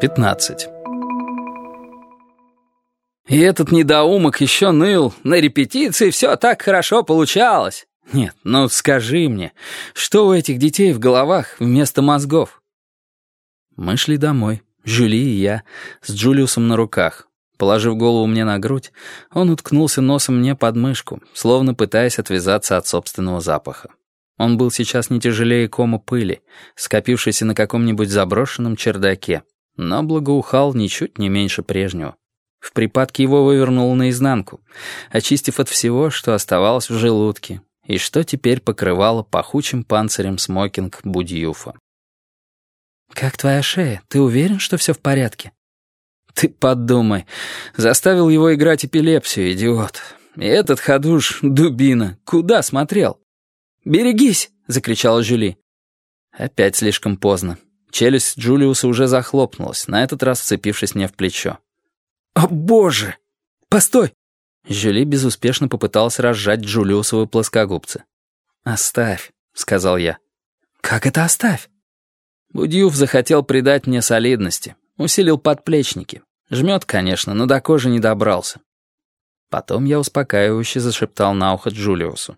15. И этот недоумок еще ныл. На репетиции все так хорошо получалось. Нет, ну скажи мне, что у этих детей в головах вместо мозгов? Мы шли домой, Жюли и я, с Джулиусом на руках. Положив голову мне на грудь, он уткнулся носом мне под мышку, словно пытаясь отвязаться от собственного запаха. Он был сейчас не тяжелее кома пыли, скопившейся на каком-нибудь заброшенном чердаке, но благоухал ничуть не меньше прежнего. В припадке его вывернуло наизнанку, очистив от всего, что оставалось в желудке, и что теперь покрывало пахучим панцирем смокинг Будьюфа. «Как твоя шея? Ты уверен, что все в порядке?» «Ты подумай. Заставил его играть эпилепсию, идиот. И этот ходуш, дубина, куда смотрел?» «Берегись!» — закричала Жюли. Опять слишком поздно. Челюсть Джулиуса уже захлопнулась, на этот раз вцепившись мне в плечо. «О, боже! Постой!» Жюли безуспешно попыталась разжать Джулиусовы плоскогубцы. «Оставь», — сказал я. «Как это оставь?» Будьюв захотел придать мне солидности, усилил подплечники. Жмет, конечно, но до кожи не добрался. Потом я успокаивающе зашептал на ухо Джулиусу.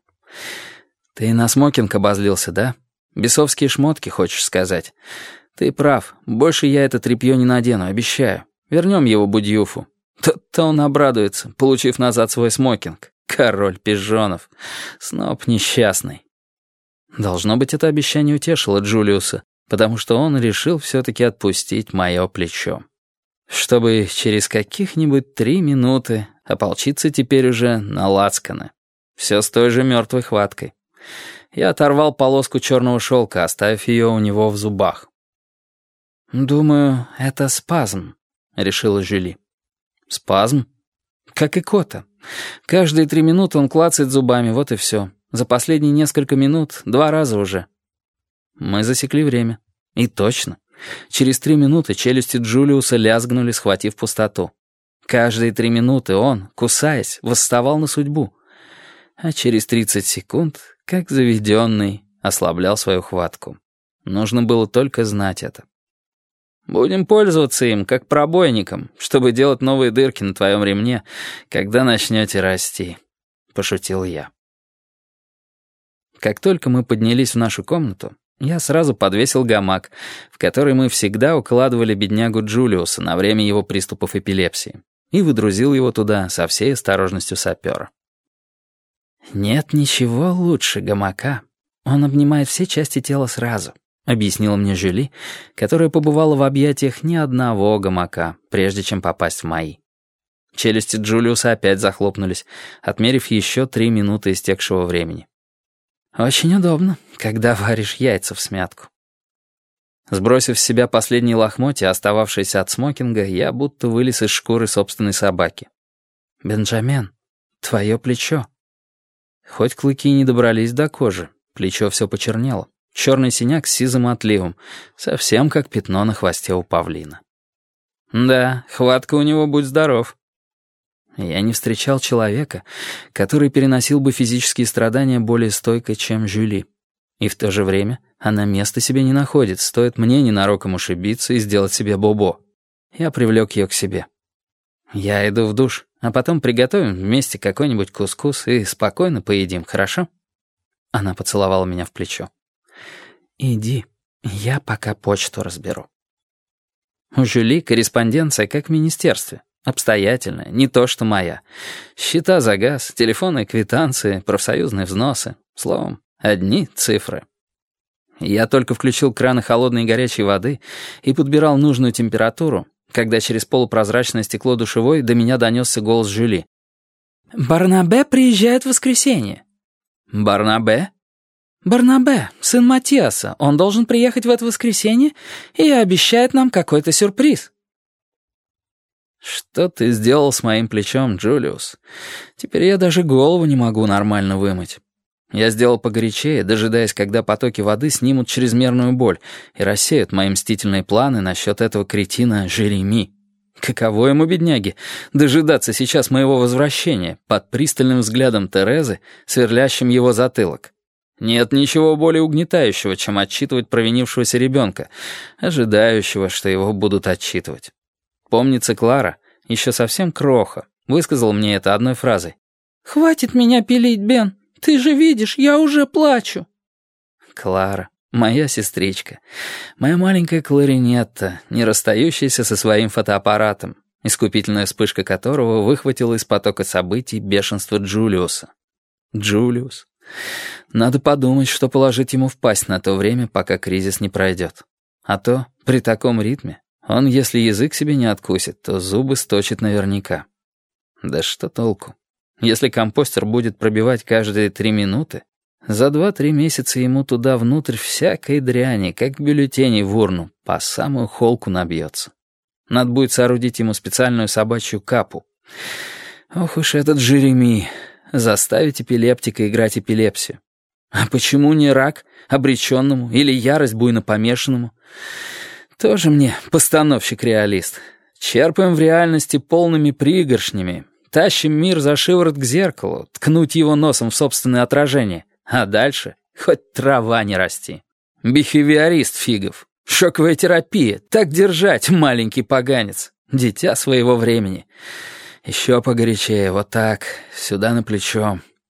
«Ты на смокинг обозлился, да? Бесовские шмотки, хочешь сказать? Ты прав, больше я это тряпье не надену, обещаю. Вернем его Будьюфу. Тот-то он обрадуется, получив назад свой смокинг. Король пижонов. Сноп несчастный». Должно быть, это обещание утешило Джулиуса, потому что он решил все-таки отпустить мое плечо. Чтобы через каких-нибудь три минуты ополчиться теперь уже на лацканы. Все с той же мертвой хваткой. Я оторвал полоску черного шелка, оставив ее у него в зубах. «Думаю, это спазм», — решила Жюли. «Спазм? Как и кота. Каждые три минуты он клацает зубами, вот и все. За последние несколько минут два раза уже». Мы засекли время. И точно. Через три минуты челюсти Джулиуса лязгнули, схватив пустоту. Каждые три минуты он, кусаясь, восставал на судьбу. А через тридцать секунд как заведенный, ослаблял свою хватку. Нужно было только знать это. «Будем пользоваться им, как пробойником, чтобы делать новые дырки на твоем ремне, когда начнете расти», — пошутил я. Как только мы поднялись в нашу комнату, я сразу подвесил гамак, в который мы всегда укладывали беднягу Джулиуса на время его приступов эпилепсии, и выдрузил его туда со всей осторожностью сапера. «Нет ничего лучше гамака. Он обнимает все части тела сразу», — объяснила мне Жюли, которая побывала в объятиях ни одного гамака, прежде чем попасть в мои. Челюсти Джулиуса опять захлопнулись, отмерив еще три минуты истекшего времени. «Очень удобно, когда варишь яйца в смятку». Сбросив с себя последние лохмотья, остававшиеся от смокинга, я будто вылез из шкуры собственной собаки. «Бенджамен, твое плечо». Хоть клыки не добрались до кожи, плечо все почернело. Черный синяк с сизым отливом, совсем как пятно на хвосте у павлина. Да, хватка у него будь здоров. Я не встречал человека, который переносил бы физические страдания более стойко, чем Жюли. И в то же время она места себе не находит, стоит мне ненароком ушибиться и сделать себе бобо. Я привлек ее к себе. Я иду в душ. А потом приготовим вместе какой-нибудь кускус и спокойно поедим, хорошо?» Она поцеловала меня в плечо. «Иди, я пока почту разберу». У Жюли корреспонденция как в министерстве. Обстоятельная, не то что моя. Счета за газ, телефонные квитанции, профсоюзные взносы. Словом, одни цифры. Я только включил краны холодной и горячей воды и подбирал нужную температуру, когда через полупрозрачное стекло душевой до меня донесся голос Жюли. «Барнабе приезжает в воскресенье». «Барнабе?» «Барнабе, сын Матиаса. Он должен приехать в это воскресенье и обещает нам какой-то сюрприз». «Что ты сделал с моим плечом, Джулиус? Теперь я даже голову не могу нормально вымыть». Я сделал погорячее, дожидаясь, когда потоки воды снимут чрезмерную боль и рассеют мои мстительные планы насчет этого кретина Жереми. Каково ему, бедняги, дожидаться сейчас моего возвращения под пристальным взглядом Терезы, сверлящим его затылок? Нет ничего более угнетающего, чем отчитывать провинившегося ребенка, ожидающего, что его будут отчитывать. Помнится, Клара, еще совсем кроха, высказал мне это одной фразой. «Хватит меня пилить, Бен. Ты же видишь, я уже плачу». Клара, моя сестричка, моя маленькая кларинетта, не расстающаяся со своим фотоаппаратом, искупительная вспышка которого выхватила из потока событий бешенство Джулиуса. Джулиус. Надо подумать, что положить ему в пасть на то время, пока кризис не пройдет. А то, при таком ритме, он, если язык себе не откусит, то зубы сточит наверняка. Да что толку? Если компостер будет пробивать каждые три минуты, за два-три месяца ему туда внутрь всякой дряни, как бюллетени в урну, по самую холку набьется. Надо будет соорудить ему специальную собачью капу. Ох уж этот Жереми, заставить эпилептика играть эпилепсию. А почему не рак обреченному или ярость буйно помешанному? Тоже мне постановщик-реалист. Черпаем в реальности полными пригоршнями, тащим мир за шиворот к зеркалу, ткнуть его носом в собственное отражение, а дальше хоть трава не расти. Бихевиорист фигов. Шоковая терапия. Так держать, маленький поганец. Дитя своего времени. Еще погорячее, вот так, сюда на плечо.